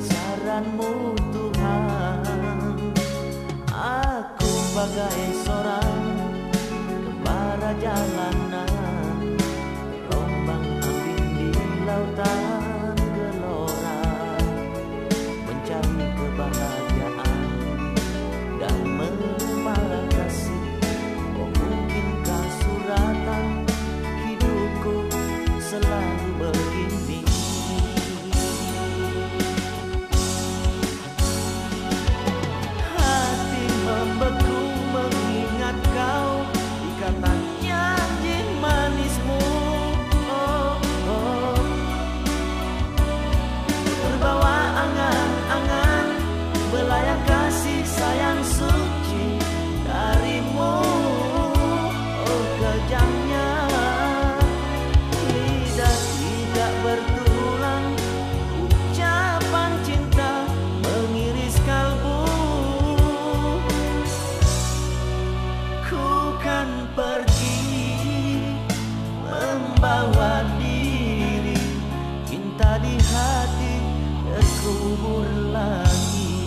kebesaranmu Tuhan. Aku bagai di hati terkubur lagi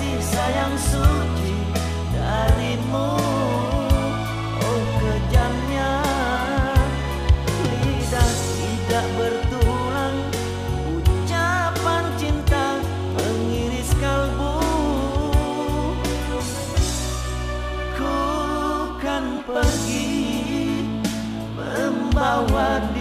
kasih sayang suci darimu. Oh kejamnya lidah tidak bertulang. Ucapan cinta mengiris kalbu. Ku kan pergi membawa diri